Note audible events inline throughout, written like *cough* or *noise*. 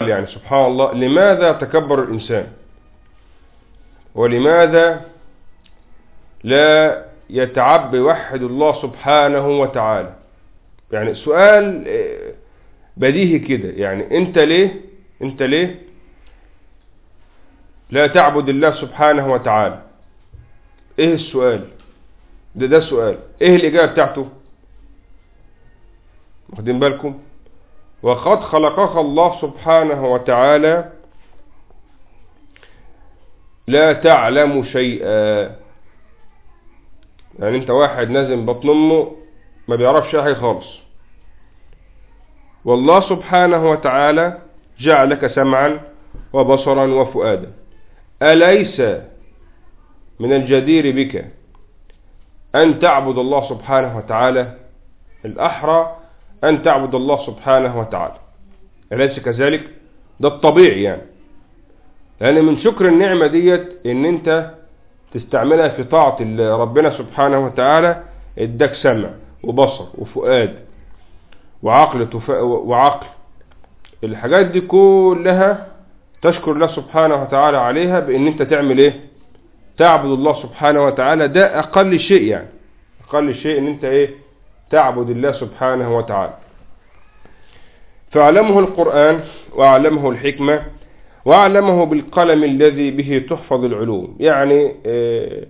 يعني سبحان الله لماذا تكبر الإنسان؟ ولماذا لا يتعب يوحد الله سبحانه وتعالى؟ يعني سؤال بديهي كده يعني أنت ليه أنت ليه لا تعبد الله سبحانه وتعالى؟ إيه السؤال؟ ده ده سؤال. إيه الإجابة بتاعته؟ واخدين بالكم؟ وقد خلقك الله سبحانه وتعالى لا تعلم شيئا. يعني انت واحد نازل بطن أمه ما بيعرفش حاجة خالص. والله سبحانه وتعالى جعلك سمعا وبصرا وفؤادا. أليس من الجدير بك أن تعبد الله سبحانه وتعالى؟ الأحرى أن تعبد الله سبحانه وتعالى. أليس كذلك؟ ده الطبيعي يعني. لأن من شكر النعمة ديت إن أنت تستعملها في طاعة ربنا سبحانه وتعالى إداك سمع وبصر وفؤاد وعقل وعقل. الحاجات دي كلها تشكر الله سبحانه وتعالى عليها بإن أنت تعمل إيه؟ تعبد الله سبحانه وتعالى. ده أقل شيء يعني. أقل شيء إن أنت إيه؟ تعبد الله سبحانه وتعالى. فاعلمه القرآن واعلمه الحكمة واعلمه بالقلم الذي به تحفظ العلوم. يعني إيه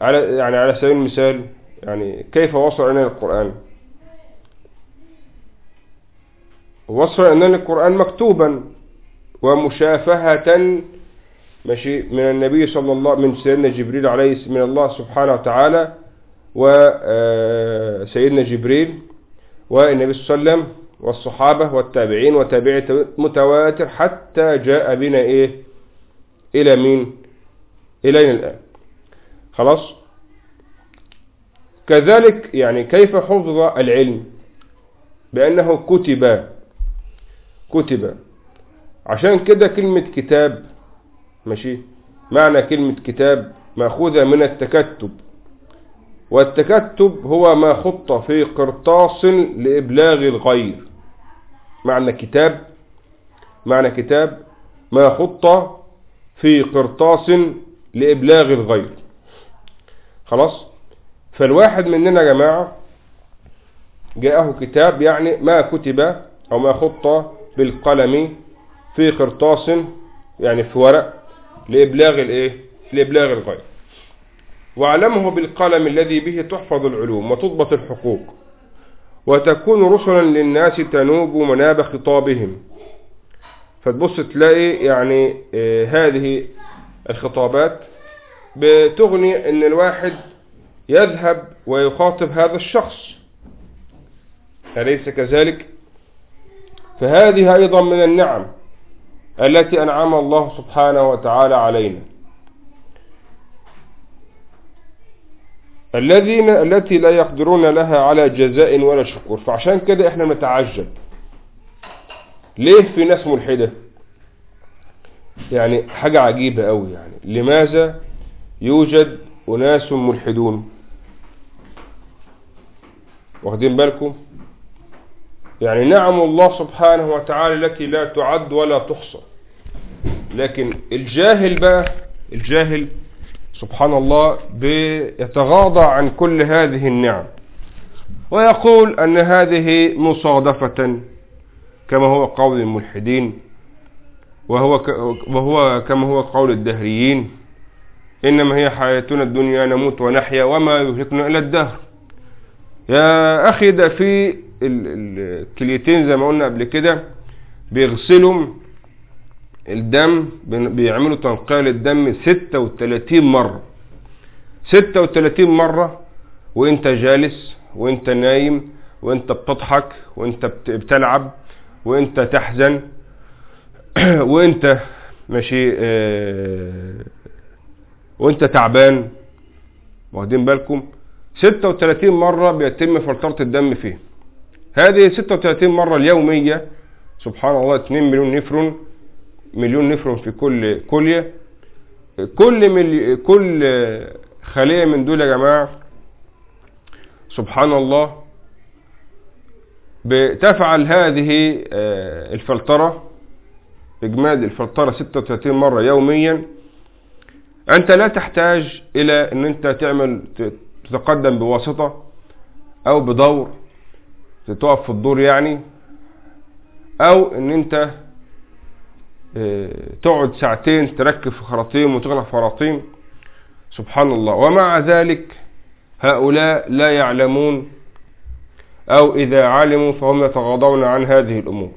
على يعني على سبيل المثال يعني كيف وصل الينا القرآن؟ وصل الينا القرآن مكتوبا ومشافهة ماشي من النبي صلى الله من سيدنا جبريل عليه من الله سبحانه وتعالى وسيدنا جبريل والنبي صلى الله عليه وسلم والصحابة والتابعين وتابعي متواتر حتى جاء بنا إيه؟ إلى مين؟ الينا الآن. خلاص؟ كذلك يعني كيف حفظ العلم؟ بأنه كتب كتب. عشان كده كلمة كتاب ماشي؟ معنى كلمة كتاب مأخوذة من التكتب. والتكتب هو ما خط في قرطاس لإبلاغ الغير. معنى كتاب معنى كتاب ما خط في قرطاس لإبلاغ الغير. خلاص؟ فالواحد مننا يا جماعة جاءه كتاب يعني ما كتب أو ما خط بالقلم في قرطاس يعني في ورق لإبلاغ الإيه؟ لإبلاغ الغير. واعلمه بالقلم الذي به تحفظ العلوم وتضبط الحقوق وتكون رسلا للناس تنوب مناب خطابهم. فتبص تلاقي يعني آه هذه الخطابات بتغني إن الواحد يذهب ويخاطب هذا الشخص. أليس كذلك؟ فهذه أيضا من النعم التي أنعم الله سبحانه وتعالى علينا. الذين التي لا يقدرون لها على جزاء ولا شكور. فعشان كده إحنا نتعجب. ليه في ناس ملحدة؟ يعني حاجة عجيبة قوي يعني. لماذا يوجد أناس ملحدون؟ واخدين بالكم؟ يعني نعم الله سبحانه وتعالى التي لا تعد ولا تحصى. لكن الجاهل بقى الجاهل سبحان الله بيتغاضى عن كل هذه النعم. ويقول أن هذه مصادفة كما هو قول الملحدين وهو, وهو كما هو قول الدهريين إنما هي حياتنا الدنيا نموت ونحيا وما يهلكنا إلا الدهر. يا أخي ده في الكليتين زي ما قلنا قبل كده بيغسلوا الدم بيعملوا تنقية للدم 36 مرة. 36 مرة وانت جالس وانت نايم وانت بتضحك وانت بتلعب وانت تحزن *clears throat* وانت ماشي آه وانت تعبان. واخدين بالكم؟ 36 مرة بيتم فلترة الدم فيه. هذه 36 مرة اليومية سبحان الله 2 مليون نفرون مليون نفرون في كل كلية كل ملي كل خلية من دول يا جماعة سبحان الله بتفعل هذه الفلترة إجماد الفلترة 36 مرة يوميا. أنت لا تحتاج إلى أن أنت تعمل تتقدم بواسطة أو بدور تقف في الدور يعني أو أن أنت تقعد ساعتين تركب في خراطيم وتغلق خراطيم. سبحان الله ومع ذلك هؤلاء لا يعلمون أو إذا علموا فهم يتغاضون عن هذه الأمور.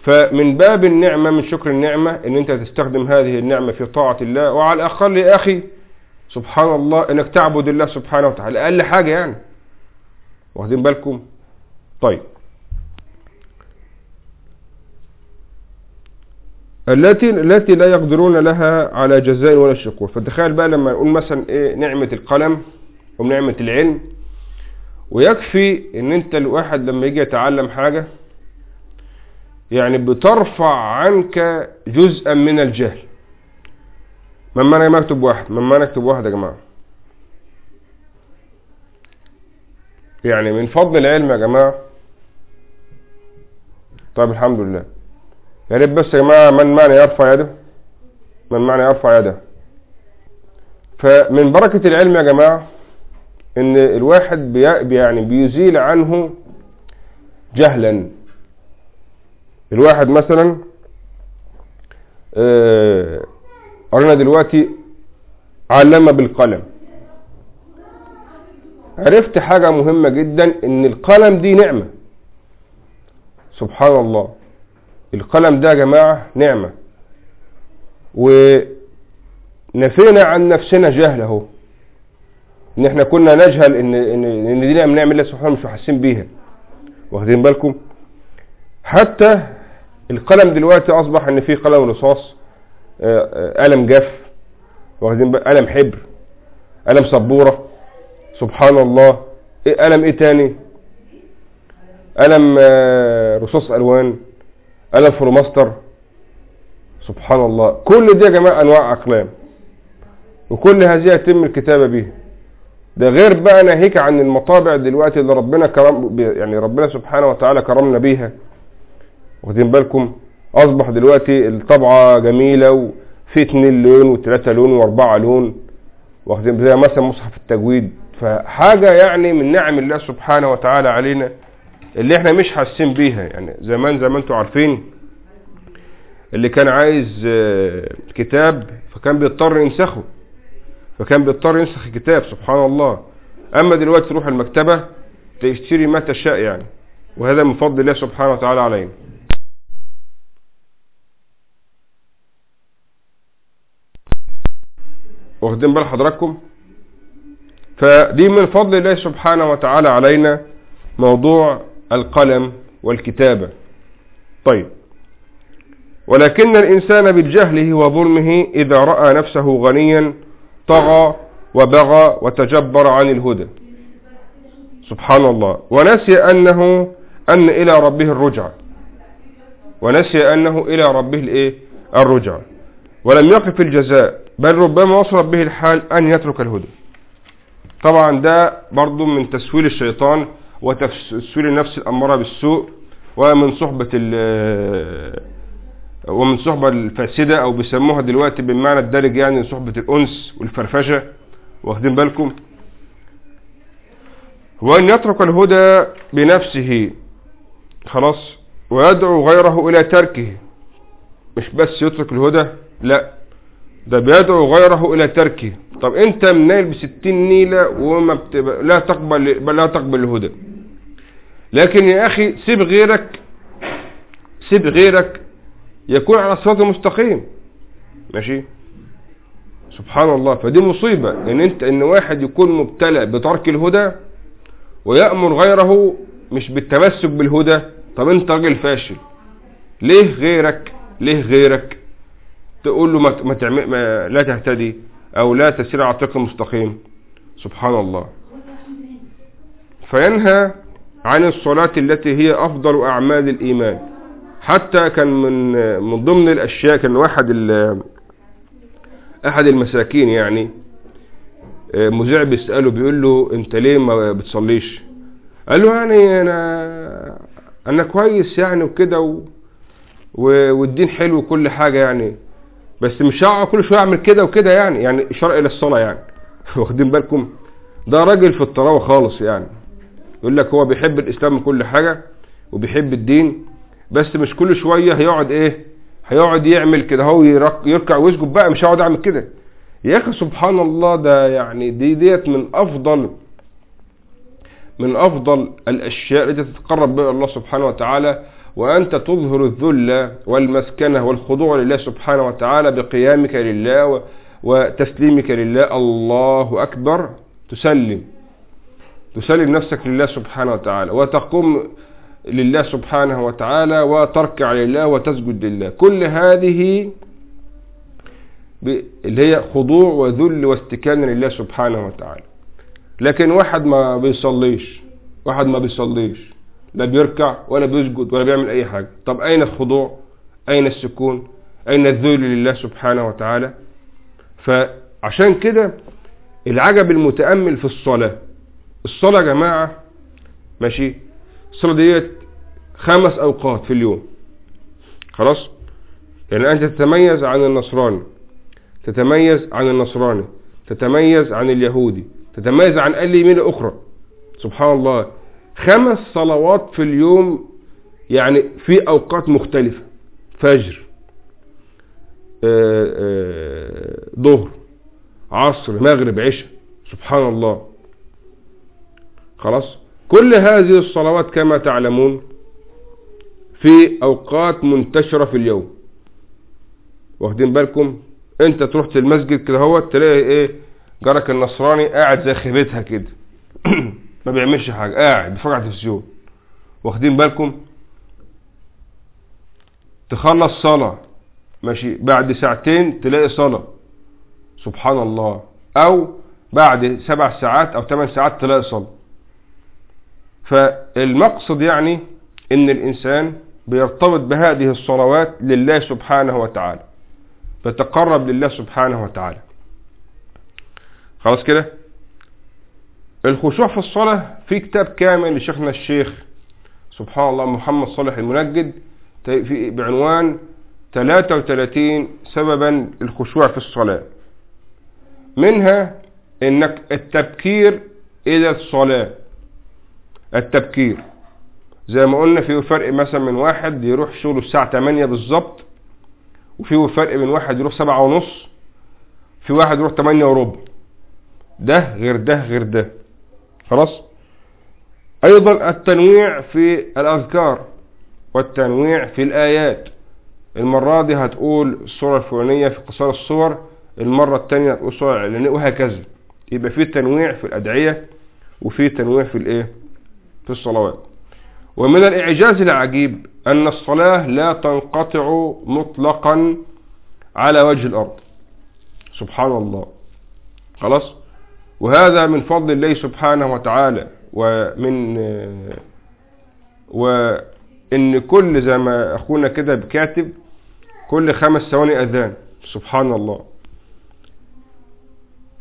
فمن باب النعمة من شكر النعمة إن أنت تستخدم هذه النعمة في طاعة الله وعلى الأقل يا أخي سبحان الله إنك تعبد الله سبحانه وتعالى. أقل حاجة يعني. واخدين بالكم؟ طيب. التي التي لا يقدرون لها على جزاء ولا شكور. فتخيل بقى لما نقول مثلا إيه نعمة القلم ونعمة العلم. ويكفي إن أنت الواحد لما يجي يتعلم حاجة يعني بترفع عنك جزءا من الجهل. من أنا مكتب واحد؟ من أنا اكتب واحد يا جماعة؟ يعني من فضل العلم يا جماعة. طيب الحمد لله. يا ريت بس يا جماعة من معنى يرفع يده؟ من معنى يرفع يده. فمن بركة العلم يا جماعة إن الواحد بي يعني بيزيل عنه جهلا. الواحد مثلا قرنا دلوقتي علم بالقلم. عرفت حاجة مهمة جدا إن القلم دي نعمة. سبحان الله. القلم ده يا جماعة نعمة. ونفينا عن نفسنا جهل أهو. إن إحنا كنا نجهل ان ان, دي نعمة نعمة الله سبحانه مش حاسين بيها. واخدين بالكم؟ حتى القلم دلوقتي أصبح إن في قلم رصاص قلم جاف واخدين قلم حبر قلم سبورة سبحان الله. إيه قلم إيه تاني؟ قلم رصاص ألوان. قلم فلوماستر سبحان الله. كل دي يا جماعة أنواع أقلام. وكل هذه يتم الكتابة بها ده غير بقى ناهيك عن المطابع دلوقتي اللي ربنا كرم يعني ربنا سبحانه وتعالى كرمنا بيها. واخدين بالكم؟ أصبح دلوقتي الطبعة جميلة وفي اتنين لون وتلاتة لون وأربعة لون. واخدين زي مثلا مصحف التجويد. فحاجة يعني من نعم الله سبحانه وتعالى علينا. اللي إحنا مش حاسين بيها يعني زمان زي ما أنتم عارفين اللي كان عايز كتاب فكان بيضطر ينسخه. فكان بيضطر ينسخ الكتاب سبحان الله. أما دلوقتي تروح المكتبة تشتري ما تشاء يعني. وهذا من فضل الله سبحانه وتعالى علينا. واخدين بال حضراتكم؟ فدي من فضل الله سبحانه وتعالى علينا موضوع القلم والكتابة. طيب. ولكن الإنسان بجهله وظلمه إذا رأى نفسه غنيا طغى وبغى وتجبر عن الهدى. سبحان الله. ونسي أنه أن إلى ربه الرجعة. ونسي أنه إلى ربه الإيه؟ الرجعة. ولم يقف الجزاء بل ربما وصل به الحال أن يترك الهدى. طبعا ده برضو من تسويل الشيطان وتسويل النفس الأمارة بالسوء ومن صحبة ومن صحبة الفاسدة أو بيسموها دلوقتي بالمعنى الدارج يعني صحبة الأنس والفرفشة. واخدين بالكم؟ وأن يترك الهدى بنفسه خلاص ويدعو غيره إلى تركه. مش بس يترك الهدى لا. ده بيدعو غيره إلى تركه. طب أنت منيل بستين نيلة وما. لا تقبل لا تقبل الهدى. لكن يا أخي سيب غيرك سيب غيرك يكون على الصراط المستقيم ماشي؟ سبحان الله. فدي مصيبة. إن أنت إن واحد يكون مبتلى بترك الهدى ويأمر غيره مش بالتمسك بالهدى طب أنت راجل فاشل. ليه غيرك؟ ليه غيرك؟ تقول له ما تعمل ما لا تهتدي أو لا تسير على الطريق المستقيم. سبحان الله فينهى عن الصلاة التي هي أفضل أعمال الإيمان. حتى كان من من ضمن الأشياء كان واحد أحد المساكين يعني مذيع بيسأله بيقول له أنت ليه ما بتصليش؟ قال له يعني أنا أنا كويس يعني وكده. و- والدين حلو وكل حاجة يعني. بس مش هقعد كل شوية أعمل كده وكده يعني يعني اشارة إلى الصلاة يعني. *laughs* واخدين بالكم؟ ده راجل في الطراوة خالص يعني. يقول لك هو بيحب الإسلام وكل حاجة وبيحب الدين بس مش كل شوية هيقعد إيه؟ هيقعد يعمل كده. هو يرك- يركع ويسجد بقى مش هقعد أعمل كده. يا أخي سبحان الله ده يعني دي ديت من أفضل من أفضل الأشياء التي تتقرب بها الله سبحانه وتعالى. وأنت تظهر الذل والمسكنة والخضوع لله سبحانه وتعالى بقيامك لله وتسليمك لله. الله أكبر. تسلم. تسلم نفسك لله سبحانه وتعالى وتقوم لله سبحانه وتعالى وتركع لله وتسجد لله. كل هذه اللي هي خضوع وذل واستكانة لله سبحانه وتعالى. لكن واحد ما بيصليش واحد ما بيصليش. لا بيركع ولا بيسجد ولا بيعمل أي حاجة. طب أين الخضوع؟ أين السكون؟ أين الذل لله سبحانه وتعالى؟ فعشان كده العجب المتأمل في الصلاة. الصلاة يا جماعة ماشي؟ الصلاة ديت خمس أوقات في اليوم. خلاص؟ يعني أنت تتميز عن النصراني تتميز عن النصراني تتميز عن اليهودي تتميز عن أي ملة أخرى. سبحان الله. خمس صلوات في اليوم يعني في أوقات مختلفة. فجر آه، آه، ظهر عصر مغرب عشاء سبحان الله. خلاص؟ كل هذه الصلوات كما تعلمون في أوقات منتشرة في اليوم. واخدين بالكم؟ انت تروح المسجد كده هو تلاقي إيه؟ جارك النصراني قاعد زي خيبتها كده. ما بيعملش حاجة قاعد بيتفرج على التلفزيون. واخدين بالكم؟ تخلص صلاة ماشي بعد ساعتين تلاقي صلاة. سبحان الله. أو بعد سبع ساعات أو ثمان ساعات تلاقي صلاة. فالمقصد يعني إن الإنسان بيرتبط بهذه الصلوات لله سبحانه وتعالى. فتقرب لله سبحانه وتعالى. خلاص كده؟ الخشوع في الصلاة في كتاب كامل لشيخنا الشيخ سبحان الله محمد صالح المنجد بعنوان 33 سببا الخشوع في الصلاة. منها إنك التبكير إلى الصلاة. التبكير. زي ما قلنا في فرق مثلا من واحد يروح شغله الساعة 8 بالظبط وفي فرق من واحد يروح سبعة ونص في واحد يروح تمانية وربع. ده غير ده غير ده. خلاص؟ أيضا التنويع في الأذكار والتنويع في الآيات. المرة دي هتقول الصورة الفلانية في قصار الصور المرة التانية هتقول الصورة العلانية وهكذا. يبقى في تنويع في الأدعية وفي تنويع في الإيه؟ في الصلوات. ومن الإعجاز العجيب أن الصلاة لا تنقطع مطلقا على وجه الأرض. سبحان الله. خلاص؟ وهذا من فضل الله سبحانه وتعالى ومن وإن كل زي ما أخونا كده بكاتب كل خمس ثواني أذان سبحان الله.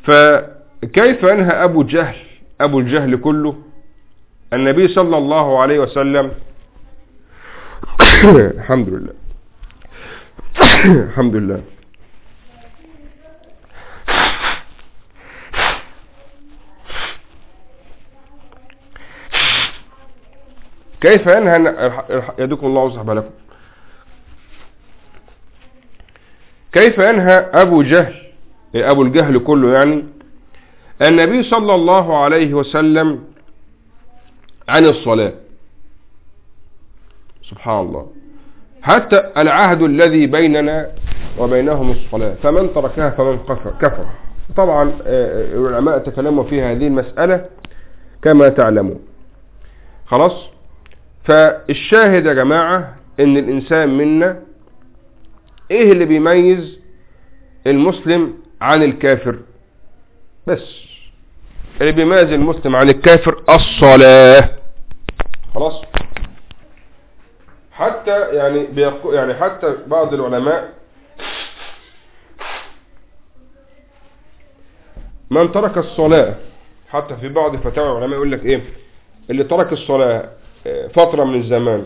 فكيف أنهى أبو جهل؟ أبو الجهل كله النبي صلى الله عليه وسلم *coughs* الحمد لله. *coughs* الحمد لله. كيف ينهى يدكم الله وصحبه لكم؟ كيف ينهى أبو جهل؟ أبو الجهل كله يعني؟ النبي صلى الله عليه وسلم عن الصلاة. سبحان الله. حتى العهد الذي بيننا وبينهم الصلاة. فمن تركها فمن كفر طبعا العلماء تكلموا في هذه المسألة كما تعلمون. خلاص؟ فالشاهد يا جماعة إن الإنسان منا إيه اللي بيميز المسلم عن الكافر؟ بس. اللي بيميز المسلم عن الكافر الصلاة. خلاص؟ حتى يعني بيقو يعني حتى بعض العلماء من ترك الصلاة حتى في بعض فتاوى العلماء يقول لك إيه؟ اللي ترك الصلاة فترة من الزمان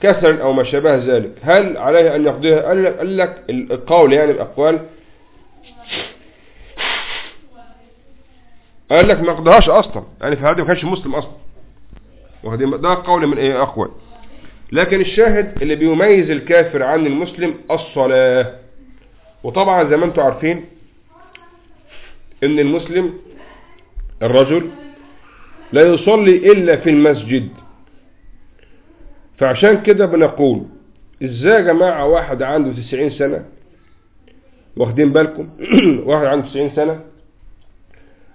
كسرا أو ما شابه ذلك. هل عليه أن يقضيها؟ قال لك, القول يعني الأقوال. قال لك ما قضاهاش أصلا. يعني في هذا ما كانش مسلم أصلا. واخدين ده قول من إيه أقوال. لكن الشاهد اللي بيميز الكافر عن المسلم الصلاة. وطبعا زي ما أنتم عارفين إن المسلم الرجل لا يصلي إلا في المسجد. فعشان كده بنقول إزاي يا جماعة واحد عنده تسعين سنة؟ واخدين بالكم؟ *clears throat* واحد عنده تسعين سنة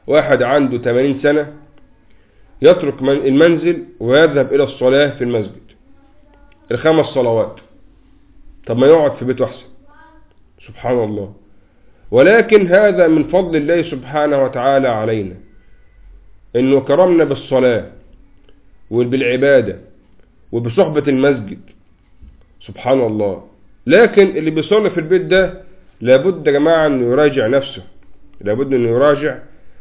واحد عنده تمانين سنة يترك المنزل ويذهب إلى الصلاة في المسجد. الخمس صلوات. طب ما يقعد في بيته أحسن. سبحان الله. ولكن هذا من فضل الله سبحانه وتعالى علينا. إنه كرمنا بالصلاة وبالعبادة وبصحبة المسجد. سبحان الله لكن اللي بيصلي في البيت ده لابد يا جماعة إنه يراجع نفسه. لابد إنه يراجع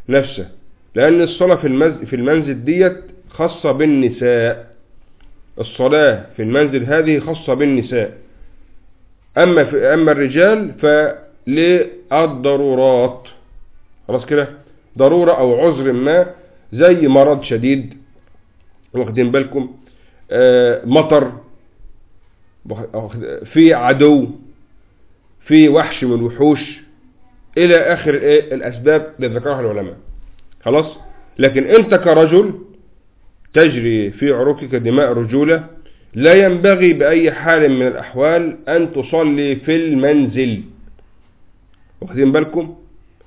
نفسه. لأن الصلاة في المنزل, في المنزل ديت خاصة بالنساء. الصلاة في المنزل هذه خاصة بالنساء. أما, في أما الرجال فللضرورات. خلاص كده؟ ضرورة أو عذر ما زي مرض شديد. واخدين بالكم؟ مطر في عدو في وحش من الوحوش إلى آخر إيه؟ الأسباب اللي ذكرها العلماء. خلاص؟ لكن أنت كرجل تجري في عروقك دماء رجولة لا ينبغي بأي حال من الأحوال أن تصلي في المنزل. واخدين بالكم؟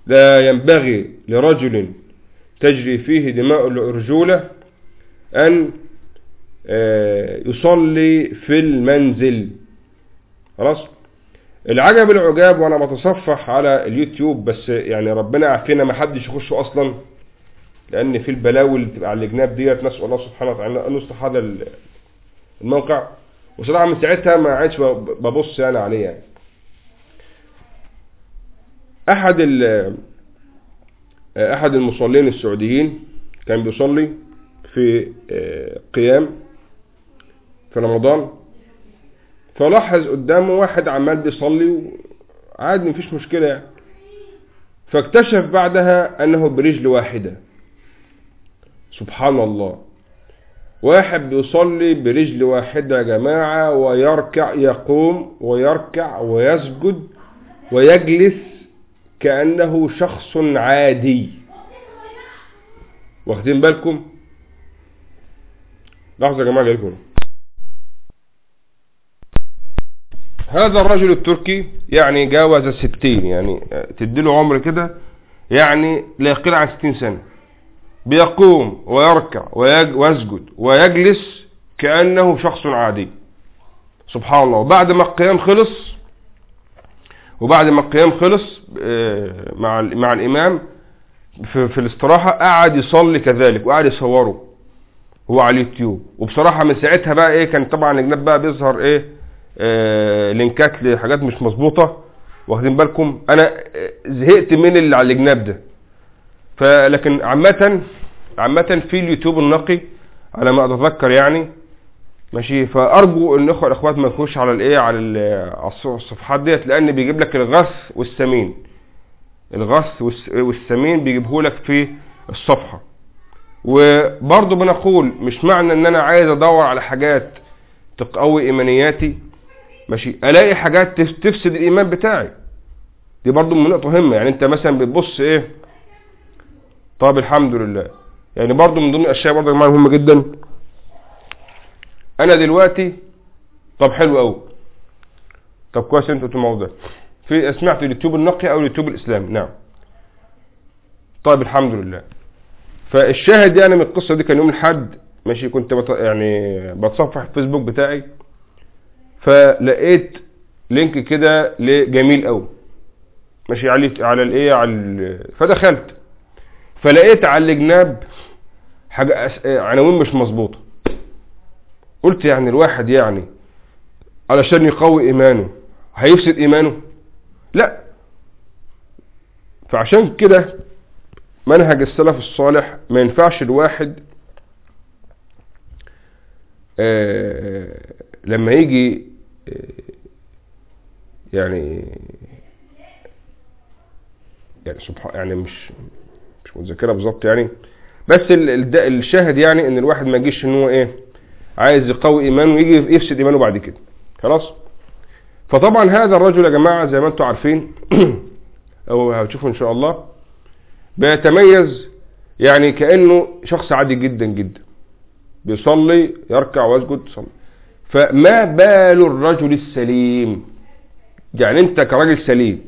لا ينبغي لرجل تجري فيه دماء الرجولة أن يصلي في المنزل. خلاص؟ العجب العجاب وأنا بتصفح على اليوتيوب بس يعني ربنا عافينا ما حدش يخشه أصلا لأن في البلاوي اللي بتبقى على الجناب ديت نسأل الله سبحانه وتعالى أن يصلح هذا الموقع. وصراحه من ساعتها ما عادش ببص يعني عليه يعني. أحد أحد المصلين السعوديين كان بيصلي في قيام. في رمضان. فلاحظ قدامه واحد عمال بيصلي وعادي مفيش مشكلة يعني. فاكتشف بعدها أنه برجل واحدة. سبحان الله. واحد بيصلي برجل واحدة يا جماعة ويركع يقوم ويركع ويسجد ويجلس كأنه شخص عادي. واخدين بالكم؟ لحظة يا جماعة جايلكم. هذا الرجل التركي يعني جاوز الستين يعني تديله عمر كده يعني لا يقل عن ستين سنة. بيقوم ويركع ويسجد ويجلس كأنه شخص عادي. سبحان الله. وبعد ما القيام خلص وبعد ما القيام خلص مع مع الإمام في, في الاستراحة قعد يصلي كذلك وقعد يصوره. هو على اليوتيوب. وبصراحة من ساعتها بقى إيه كان طبعا الجناب بقى بيظهر إيه آه لينكات لحاجات مش مظبوطة. واخدين بالكم؟ أنا زهقت من اللي على الجناب ده. فلكن عامة عامة في اليوتيوب النقي على ما أتذكر يعني. ماشي؟ فأرجو إن الاخوه الأخوات ما يخش على الإيه على الصفحات ديت لأن بيجيب لك الغث والسمين. الغث والسمين بيجيبه لك في الصفحة. وبرضه بنقول مش معنى إن أنا عايز أدور على حاجات تقوي إيمانياتي. ماشي. ألاقي حاجات تفسد الإيمان بتاعي. دي برضه من نقطة مهمة. يعني أنت مثلا بتبص إيه؟ طب الحمد لله. يعني برضه من ضمن الأشياء برضه مهمة جدا. أنا دلوقتي طب حلو قوي طب كويس أنت قلت الموضوع ده. في سمعت اليوتيوب النقي أو اليوتيوب الإسلامي؟ نعم. طيب الحمد لله. فالشاهد يعني من القصة دي كان يوم الاحد ماشي كنت بط... يعني بتصفح الفيسبوك بتاعي. فلقيت لينك كده لجميل قوي. ماشي على على الايه؟ على. فدخلت. فلقيت على الجناب حاجة. عناوين مش مظبوطة. قلت يعني الواحد يعني علشان يقوي إيمانه. هيفسد إيمانه؟ لا. فعشان كده منهج السلف الصالح ما ينفعش الواحد لما يجي آه، يعني يعني سبحان يعني مش مش متذكرها بالظبط يعني. بس الشاهد يعني إن الواحد ما يجيش إن هو إيه عايز يقوي إيمانه ويجي يفسد إيمانه بعد كده. خلاص؟ فطبعا هذا الرجل يا جماعة زي ما أنتم عارفين *clears throat* أو هتشوفوا إن شاء الله بيتميز يعني كأنه شخص عادي جدا جدا. بيصلي يركع ويسجد يصلي. فما بال الرجل السليم؟ يعني انت كراجل سليم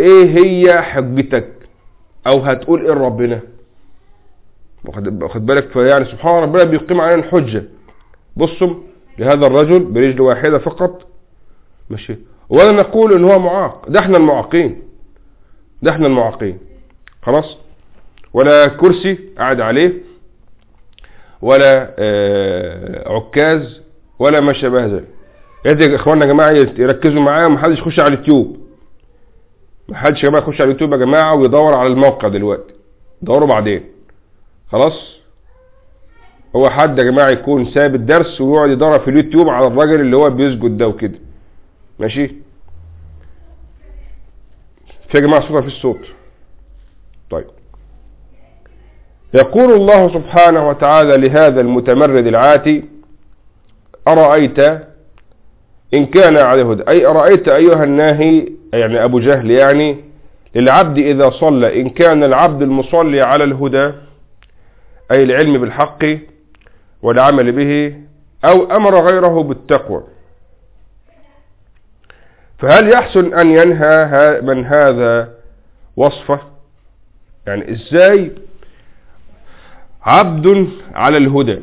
إيه هي حجتك؟ أو هتقول إيه ربنا واخد بالك؟ فيعني سبحان ربنا بيقيم علينا الحجة. بصوا لهذا الرجل برجل واحدة فقط. ماشي. ولا نقول إن هو معاق. ده إحنا المعاقين. ده إحنا المعاقين. خلاص؟ ولا كرسي قاعد عليه. ولا آه عكاز ولا ما شابه ذلك. يا إخواننا يا جماعة يركزوا معايا ومحدش يخش على اليوتيوب. محدش يا جماعة يخش على اليوتيوب يا جماعة ويدور على الموقع دلوقتي. دوروا بعدين. خلاص؟ هو حد يا جماعة يكون ساب الدرس ويقعد يدور في اليوتيوب على الراجل اللي هو بيسجد ده وكده. ماشي؟ في يا جماعة صوت في الصوت. طيب. يقول الله سبحانه وتعالى لهذا المتمرد العاتي أرأيت إن كان على هدى؟ أي أرأيت أيها الناهي يعني أبو جهل يعني للعبد إذا صلى إن كان العبد المصلي على الهدى أي العلم بالحق والعمل به أو أمر غيره بالتقوى. فهل يحسن أن ينهى من هذا وصفة؟ يعني إزاي عبد على الهدى؟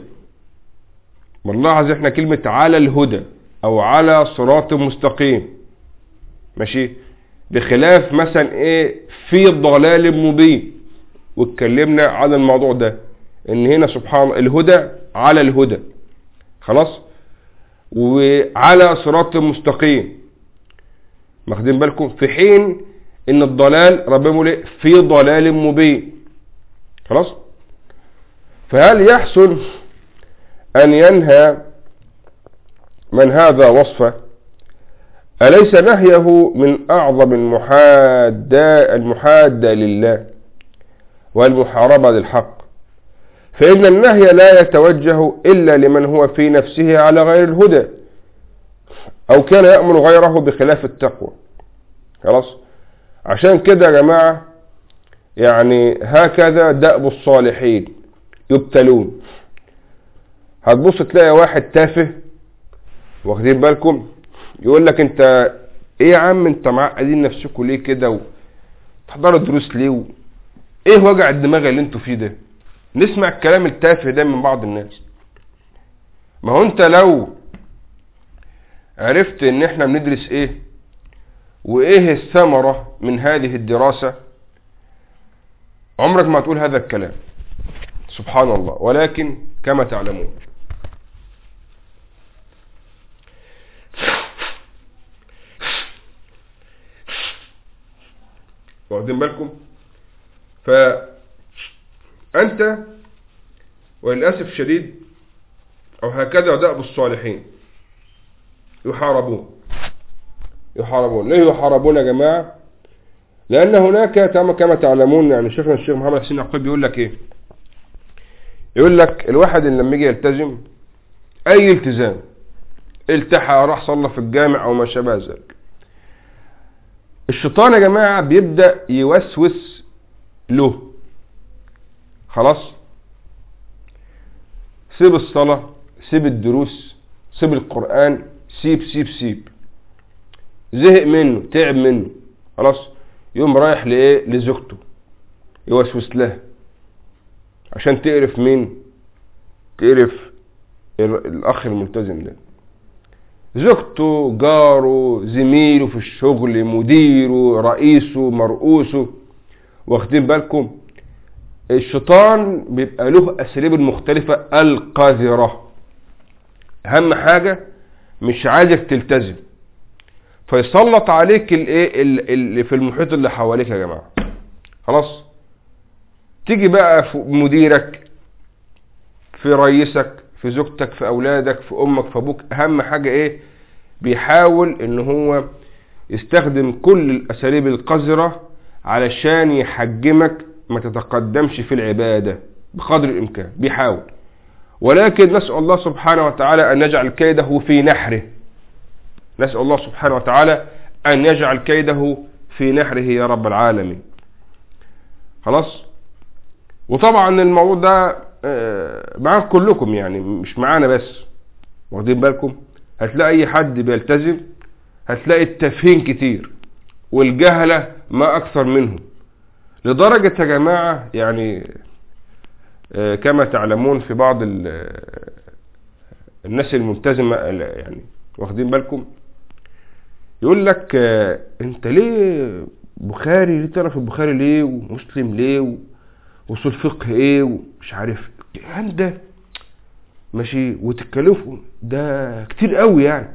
بنلاحظ إحنا كلمة على الهدى أو على صراط مستقيم. ماشي؟ بخلاف مثلا إيه؟ في ضلال مبين. واتكلمنا عن الموضوع ده إن هنا سبحان الهدى على الهدى. خلاص؟ وعلى صراط مستقيم. واخدين بالكم؟ في حين إن الضلال ربنا إيه؟ في ضلال مبين. خلاص؟ فهل يحسن أن ينهى من هذا وصفه. أليس نهيه من أعظم المحادة, المحادة لله والمحاربة للحق؟ فإن النهي لا يتوجه إلا لمن هو في نفسه على غير الهدى أو كان يأمر غيره بخلاف التقوى. خلاص؟ عشان كده يا جماعة يعني هكذا دأب الصالحين يبتلون. هتبص تلاقي واحد تافه واخدين بالكم؟ يقول لك انت إيه يا عم انت معقدين نفسكم ليه كده وتحضروا دروس ليه. إيه وجع الدماغ اللي أنتوا فيه ده؟ نسمع الكلام التافه ده من بعض الناس. ما هو انت لو عرفت ان إحنا بندرس إيه وايه الثمرة من هذه الدراسة عمرك ما تقول هذا الكلام. سبحان الله. ولكن كما تعلمون واخدين بالكم؟ فأنت وللأسف الشديد أو هكذا دأب الصالحين يحاربون. يحاربون. ليه يحاربون يا جماعة؟ لأن هناك كما تعلمون يعني شيخنا الشيخ محمد حسين عقيب بيقول لك إيه؟ يقول لك الواحد اللي لما يجي يلتزم أي التزام التحى راح صلى في الجامع أو ما شابه ذلك. الشيطان يا جماعة بيبدأ يوسوس له. خلاص؟ سيب الصلاة سيب الدروس سيب القرآن سيب سيب سيب. زهق منه تعب منه. خلاص؟ يقوم رايح لإيه؟ لزوجته. يوسوس لها. عشان تقرف مين؟ تقرف الأخ الملتزم ده. زوجته جاره زميله في الشغل مديره رئيسه مرؤوسه. واخدين بالكم الشيطان بيبقى له أساليب المختلفة القذرة. أهم حاجة مش عايزك تلتزم. فيسلط عليك الإيه؟ اللي في المحيط اللي حواليك يا جماعة. خلاص؟ تيجي بقى في مديرك في رئيسك في زوجتك في أولادك في أمك في أبوك أهم حاجة إيه؟ بيحاول إن هو يستخدم كل الأساليب القذرة علشان يحجمك ما تتقدمش في العبادة بقدر الإمكان بيحاول. ولكن نسأل الله سبحانه وتعالى أن يجعل كيده في نحره. نسأل الله سبحانه وتعالى أن يجعل كيده في نحره يا رب العالمين. خلاص؟ وطبعا الموضوع ده معاكم كلكم يعني مش معانا بس. واخدين بالكم؟ هتلاقي اي حد بيلتزم هتلاقي التفهيم كتير والجهلة ما أكثر منهم. لدرجة يا جماعة يعني آه، كما تعلمون في بعض الناس الملتزمة يعني واخدين بالكم؟ يقول لك آه، أنت ليه بخاري؟ ليه تعرف البخاري ليه؟ ومسلم ليه؟ وصول فقه إيه؟ ومش عارف. الكلام ده ماشي وتتكلفوا ده كتير قوي يعني.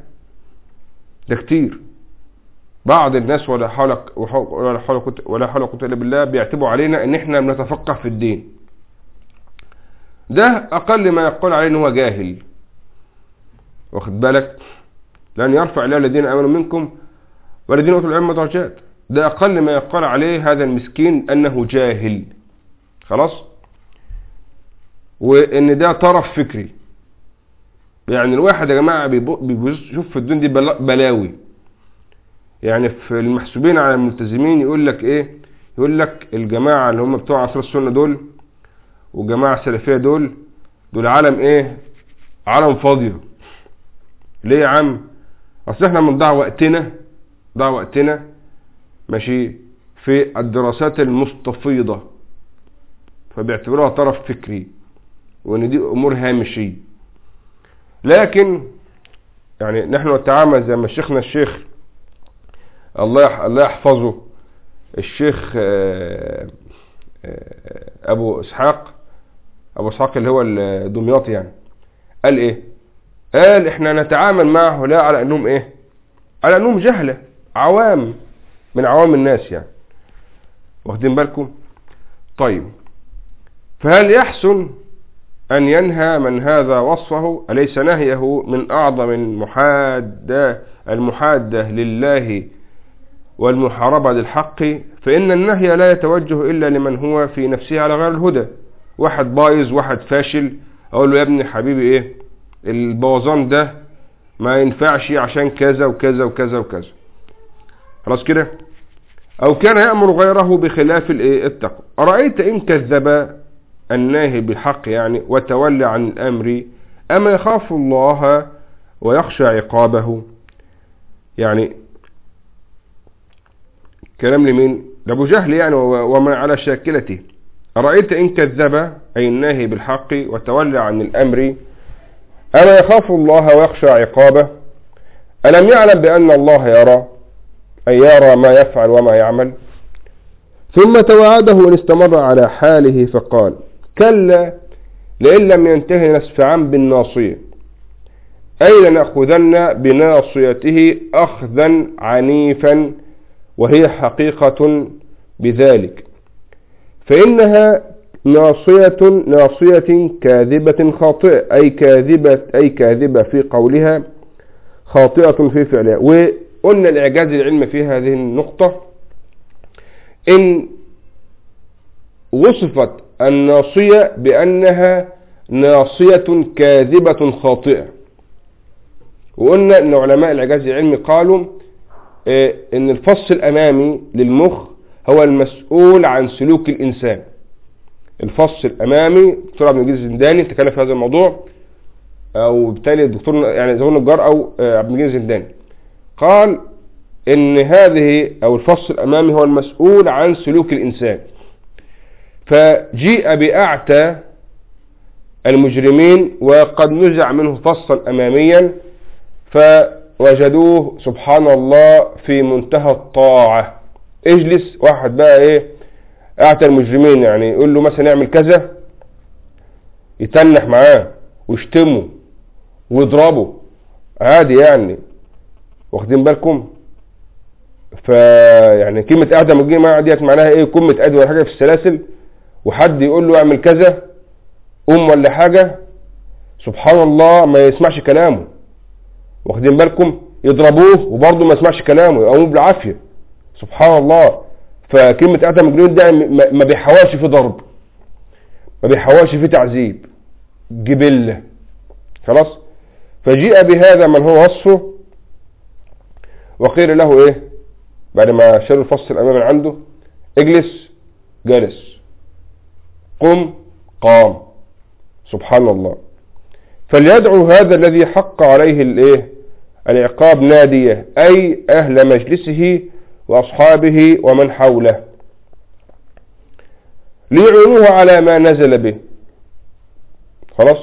ده كتير. بعض الناس ولا حول ولا حول ولا حول قوة إلا بالله بيعتبوا علينا إن إحنا بنتفقه في الدين. ده أقل ما يقول عليه إن هو جاهل. واخد بالك؟ لأن يرفع الله الذين آمنوا منكم والذين أوتوا العلم درجات. ده أقل ما يقال عليه هذا المسكين أنه جاهل. خلاص؟ وإن ده طرف فكري. يعني الواحد يا جماعة بيشوف في الدنيا دي بلاوي. يعني في المحسوبين على الملتزمين يقول لك إيه؟ يقول لك الجماعة اللي هم بتوع عصر السنة دول والجماعة السلفية دول دول عالم إيه؟ عالم فاضية ليه يا عم؟ أصل إحنا بنضيع وقتنا ضيع وقتنا ماشي في الدراسات المستفيضة. فبيعتبروها طرف فكري. وإن دي أمور هامشية. لكن يعني نحن نتعامل زي ما شيخنا الشيخ الله الله يحفظه الشيخ آه، آه، أبو إسحاق أبو إسحاق اللي هو الدمياطي يعني. قال إيه؟ قال إحنا نتعامل مع هؤلاء على أنهم إيه؟ على أنهم جهلة عوام من عوام الناس يعني. واخدين بالكم؟ طيب فهل يحسن أن ينهى من هذا وصفه أليس نهيه من أعظم المحادة المحادة لله والمحاربة للحق؟ فإن النهي لا يتوجه إلا لمن هو في نفسه على غير الهدى. واحد بايظ واحد فاشل أقول له يا ابني حبيبي إيه؟ البوظان ده ما ينفعش عشان كذا وكذا وكذا وكذا. خلاص كده؟ أو كان يأمر غيره بخلاف التقوى. أرأيت إن كذب الناهي بالحق يعني وتولى عن الأمر أما يخاف الله ويخشى عقابه. يعني كلام لمين؟ لأبو جهل يعني ومن على شاكلته. أرأيت إن كذب؟ أي الناهي بالحق وتولى عن الأمر. أما يخاف الله ويخشى عقابه؟ ألم يعلم بأن الله يرى؟ أي يرى ما يفعل وما يعمل. ثم توعده إن استمر على حاله فقال كلا لئن لم ينتهي نسفعا بالناصية. أي لنأخذن بناصيته أخذا عنيفا وهي حقيقة بذلك. فإنها ناصية ناصية كاذبة خاطئة أي كاذبة أي كاذبة في قولها خاطئة في فعلها. وقلنا الإعجاز العلم في هذه النقطة إن وصفت الناصية بأنها ناصية كاذبة خاطئة. وقلنا إن علماء الاعجاز العلمي قالوا آه، إن الفص الأمامي للمخ هو المسؤول عن سلوك الإنسان. الفص الأمامي دكتور عبد المجيد الزنداني تكلم في هذا الموضوع أو بالتالي الدكتور يعني زهور النجار أو آه، عبد المجيد الزنداني. قال إن هذه أو الفص الأمامي هو المسؤول عن سلوك الإنسان. فجيء بأعتى المجرمين وقد نزع منه فصا أماميا فوجدوه سبحان الله في منتهى الطاعة. اجلس واحد بقى إيه أعتى المجرمين يعني يقول له مثلا اعمل كذا يتنح معاه ويشتمه ويضربه. عادي يعني واخدين بالكم؟ فيعني كلمة اعتى المجرمين ديت معناها إيه كلمة ولا حاجة في السلاسل. وحد يقول له اعمل كذا قوم ولا حاجة سبحان الله ما يسمعش كلامه. واخدين بالكم؟ يضربوه وبرضه ما يسمعش كلامه يقوموا بالعافية. سبحان الله فكلمة أتى مجنون ده ما بيحاولش في ضرب. ما بيحاولش في تعذيب. جبلة. خلاص؟ فجيء بهذا من هو وصفه. وقيل له إيه؟ بعد ما شالوا الفصل الأمام عنده اجلس جلس. قم قام. سبحان الله. فليدعو هذا الذي حق عليه الإيه؟ العقاب نادية أي أهل مجلسه وأصحابه ومن حوله. ليعينوه على ما نزل به. خلاص؟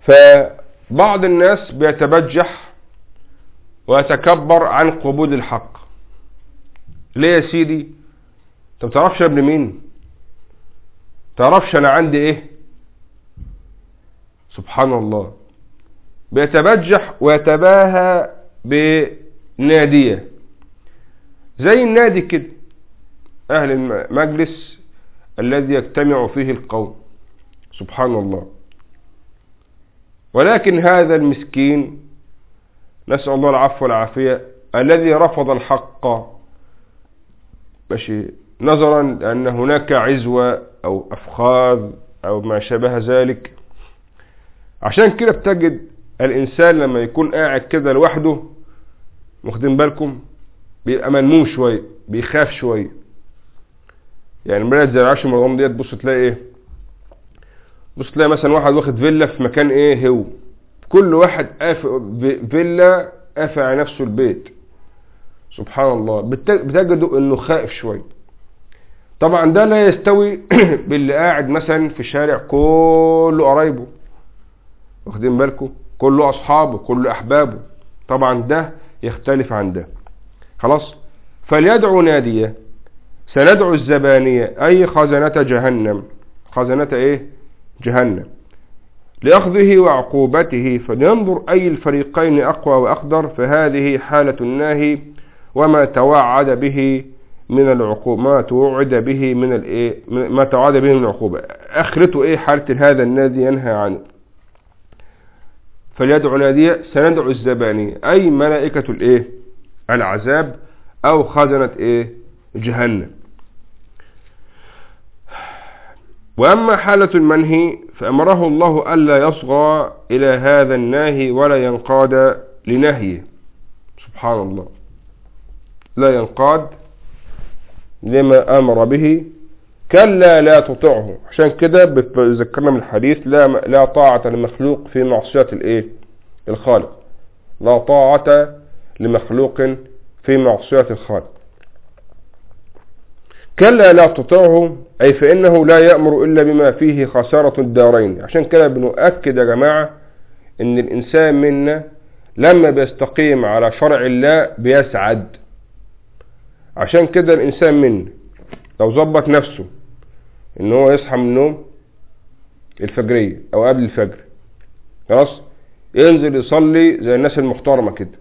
فبعض الناس بيتبجح ويتكبر عن قبول الحق. ليه يا سيدي؟ انت بتعرفش ابن مين؟ تعرفش أنا عندي إيه؟ سبحان الله. بيتبجح ويتباهى بنادية. زي النادي كده أهل المجلس الذي يجتمع فيه القوم. سبحان الله. ولكن هذا المسكين نسأل الله العفو والعافية الذي رفض الحق. ماشي. نظرا لأن هناك عزوة أو أفخاذ أو ما شابه ذلك. عشان كده بتجد الإنسان لما يكون قاعد كده لوحده واخدين بالكم بيبقى منموم شوية بيخاف شوية. يعني بلد زي العاشر رمضان ديت بص تلاقي إيه؟ بص تلاقي مثلا واحد واخد فيلا في مكان إيه؟ هو. كل واحد فيلا قافل على نفسه البيت. سبحان الله. بتجدوا إنه خائف شوية. طبعا ده لا يستوي *clears throat* باللي قاعد مثلا في شارع كله قرايبه. واخدين بالكم؟ كله أصحابه كله أحبابه. طبعا ده يختلف عن ده. خلاص؟ فليدعو نادية. سندعو الزبانية. أي خزنة جهنم. خزنة إيه؟ جهنم. لأخذه وعقوبته. فلينظر أي الفريقين أقوى وأقدر فهذه حالة الناهي وما توعد به من العقوبة ما توعد به من الايه ما توعد به من العقوبة. أخرته إيه حالة هذا النادي ينهى عنه. فليدعو نادية سندعو الزبانية. أي ملائكة الايه العذاب أو خزنة إيه جهنم. وأما حالة المنهي فأمره الله ألا يصغى إلى هذا الناهي ولا ينقاد لنهيه. سبحان الله. لا ينقاد لما أمر به كلا لا تطعه. عشان كده بتذكرنا من الحديث لا لا طاعة لمخلوق في معصية الإيه؟ الخالق. لا طاعة لمخلوق في معصية الخالق. كلا لا تطعه أي فإنه لا يأمر إلا بما فيه خسارة الدارين. عشان كده بنؤكد يا جماعة إن الإنسان منا لما بيستقيم على شرع الله بيسعد. عشان كده الإنسان منا لو ظبط نفسه إن هو يصحى من النوم الفجرية أو قبل الفجر خلاص ينزل يصلي زي الناس المحترمة كده.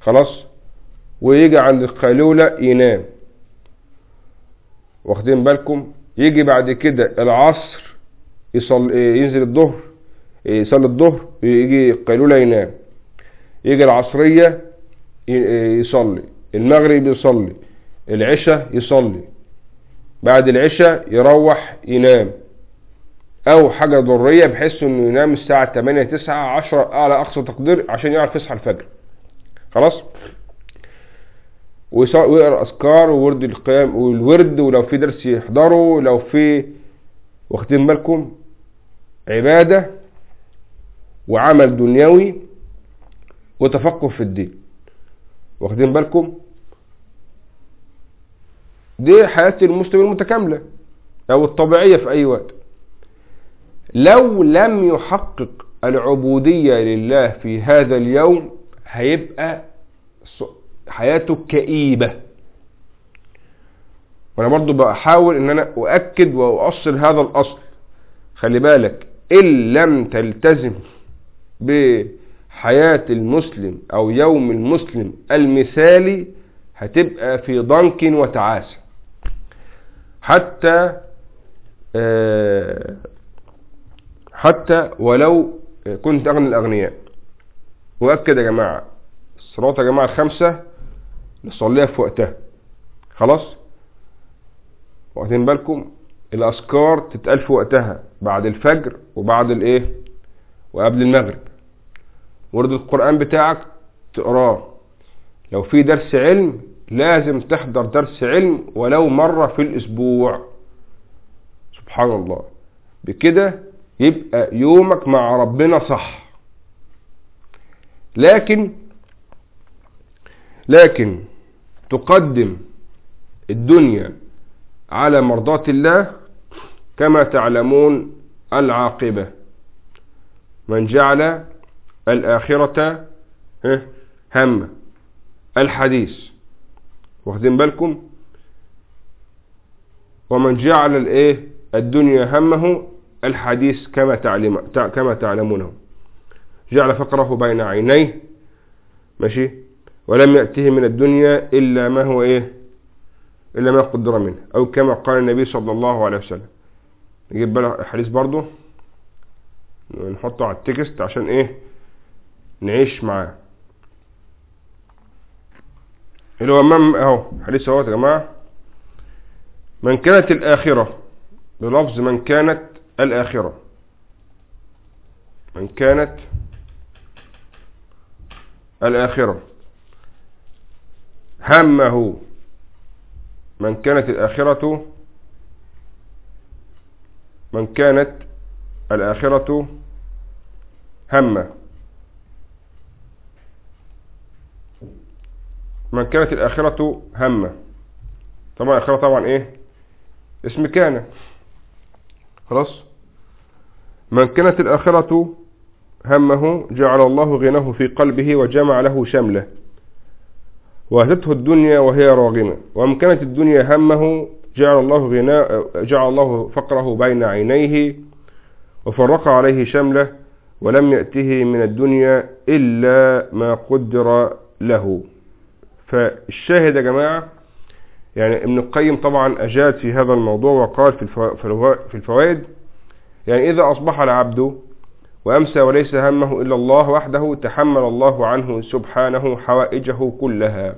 خلاص ويجي عند القيلولة ينام. واخدين بالكم؟ يجي بعد كده العصر يصلي ينزل الظهر يصلي الظهر يجي القيلولة ينام. يجي العصرية يصلي. المغرب يصلي العشاء يصلي بعد العشاء يروح ينام. أو حاجة ضرية بحيث إنه ينام الساعة 8 9 10 أعلى أقصى تقدير عشان يعرف يصحى الفجر. خلاص؟ ويقرأ أذكار وورد القيام والورد ولو في درس يحضره لو في واخدين بالكم؟ عبادة وعمل دنيوي وتفقه في الدين. واخدين بالكم؟ دي حياة المسلم المتكاملة أو الطبيعية في أي وقت. لو لم يحقق العبودية لله في هذا اليوم هيبقى حياته كئيبة. وأنا برضو بحاول إن أنا أؤكد وأؤصل هذا الأصل. خلي بالك إن لم تلتزم بحياة المسلم أو يوم المسلم المثالي هتبقى في ضنك وتعاسة. حتى حتى ولو كنت أغنى الأغنياء. وأكد يا جماعة الصلوات يا جماعة الخمسة نصليها في وقتها. خلاص؟ واخدين بالكم؟ الأذكار تتقال في وقتها بعد الفجر وبعد الإيه؟ وقبل المغرب. ورد القرآن بتاعك تقراه. لو في درس علم لازم تحضر درس علم ولو مرة في الأسبوع. سبحان الله بكده يبقى يومك مع ربنا صح. لكن لكن تقدم الدنيا على مرضاة الله كما تعلمون العاقبة. من جعل الآخرة هم الحديث. واخدين بالكم؟ ومن جعل الإيه؟ الدنيا همه الحديث كما تعلم كما تعلمونه. جعل فقره بين عينيه ماشي؟ ولم يأته من الدنيا إلا ما هو إيه؟ إلا ما قدر منه. أو كما قال النبي صلى الله عليه وسلم. نجيب بقى الحديث برضه؟ نحطه على التكست عشان إيه؟ نعيش معاه. اللي هو امام أهو حديث اهو يا جماعة. من كانت الآخرة بلفظ من كانت الآخرة. من كانت الآخرة. همه. من كانت الآخرة من كانت الآخرة همه. من كانت الآخرة همة. طبعا الآخرة طبعا إيه؟ اسم كان خلاص؟ من كانت الآخرة همه جعل الله غناه في قلبه وجمع له شمله. وأتته الدنيا وهي راغمة. ومن كانت الدنيا همه جعل الله غناء جعل الله فقره بين عينيه وفرق عليه شمله. ولم يأته من الدنيا إلا ما قدر له. فالشاهد يا جماعة يعني ابن القيم طبعا أجاد في هذا الموضوع وقال في الفوائد يعني إذا أصبح العبد وأمسى وليس همه إلا الله وحده تحمل الله عنه سبحانه حوائجه كلها.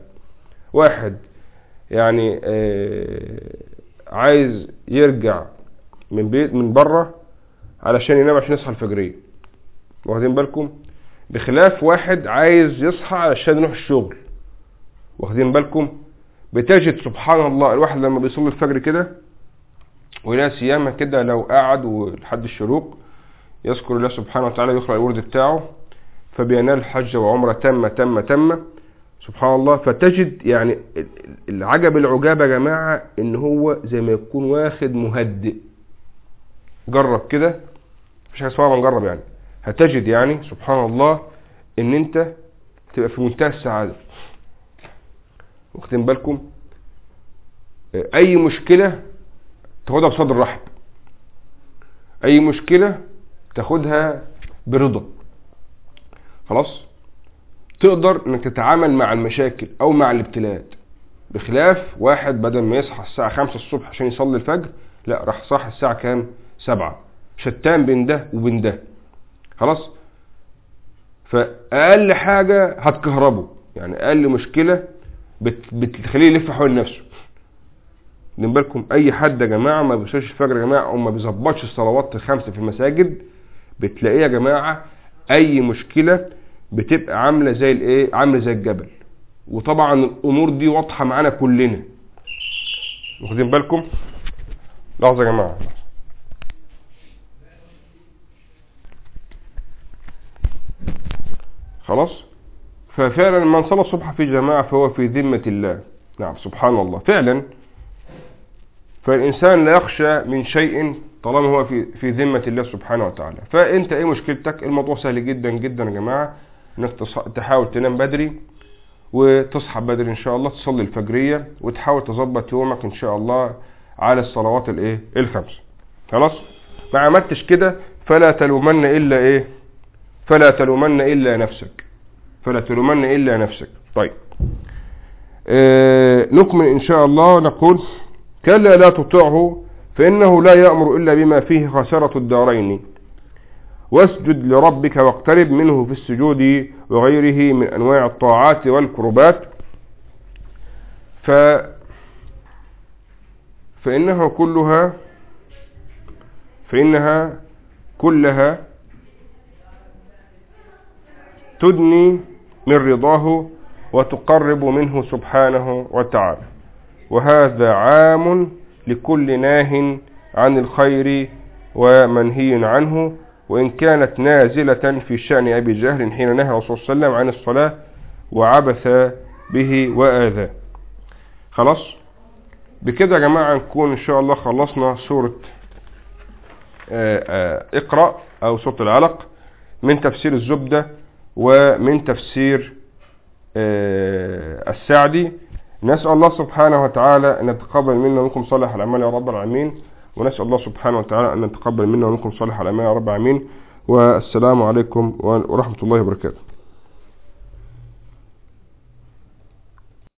واحد يعني عايز يرجع من بيت من بره علشان ينام عشان يصحى الفجرية واخدين بالكم؟ بخلاف واحد عايز يصحى علشان يروح الشغل. واخدين بالكم؟ بتجد سبحان الله الواحد لما بيصلي الفجر كده ولا سيما كده لو قعد لحد الشروق يذكر الله سبحانه وتعالى يقرأ الورد بتاعه فبينال حج وعمرة تامة تامة تامة سبحان الله فتجد يعني العجب العجاب يا جماعة إن هو زي ما يكون واخد مهدئ جرب كده مفيش حاجة اسمها نجرب يعني. هتجد يعني سبحان الله إن أنت تبقى في منتهى السعادة. واخدين بالكم أي مشكلة تاخدها بصدر رحب. أي مشكلة تاخدها برضا. خلاص؟ تقدر إنك تتعامل مع المشاكل أو مع الابتلاءات بخلاف واحد بدل ما يصحى الساعة خمسة الصبح عشان يصلي الفجر لا راح صاحي الساعة كام؟ سبعة. شتان بين ده وبين ده. خلاص؟ فأقل حاجة هتكهربه. يعني أقل مشكلة بت بتخليه يلف حول نفسه. من بالكم أي حد يا جماعة ما بيصليش الفجر يا جماعة أو ما بيظبطش الصلوات الخمسة في المساجد بتلاقيه يا جماعة أي مشكلة بتبقى عاملة زي الإيه؟ عاملة زي الجبل. وطبعا الأمور دي واضحة معانا كلنا. واخدين بالكم؟ لحظة يا جماعة. خلاص؟ ففعلا من صلى الصبح في جماعة فهو في ذمة الله. نعم سبحان الله. فعلا فالإنسان لا يخشى من شيء طالما هو في في ذمة الله سبحانه وتعالى. فأنت إيه مشكلتك؟ الموضوع سهل جدا جدا يا جماعة إنك تحاول تنام بدري وتصحى بدري إن شاء الله تصلي الفجرية وتحاول تظبط يومك إن شاء الله على الصلوات الإيه؟ الخمس. خلاص؟ ما عملتش كده فلا تلومن إلا إيه؟ فلا تلومن إلا نفسك. فلا تلومن إلا نفسك. طيب. آه نكمل إن شاء الله. نقول كلا لا تطعه فإنه لا يأمر إلا بما فيه خسارة الدارين. واسجد لربك واقترب منه في السجود وغيره من أنواع الطاعات والكربات. ف فإنها كلها فإنها كلها تدني من رضاه وتقرب منه سبحانه وتعالى. وهذا عام لكل ناه عن الخير ومنهي عنه. وإن كانت نازلة في شأن أبي جهل حين نهى صلى الله عليه وسلم عن الصلاة وعبث به وآذاه خلاص؟ بكده يا جماعة نكون إن شاء الله خلصنا سورة اقرأ أو سورة العلق من تفسير الزبدة. ومن تفسير السعدي. نسأل الله سبحانه وتعالى أن يتقبل منا ومنكم صالح الأعمال يا رب العالمين. ونسأل الله سبحانه وتعالى أن يتقبل منا ومنكم صالح الأعمال يا رب العالمين. والسلام عليكم ورحمة الله وبركاته.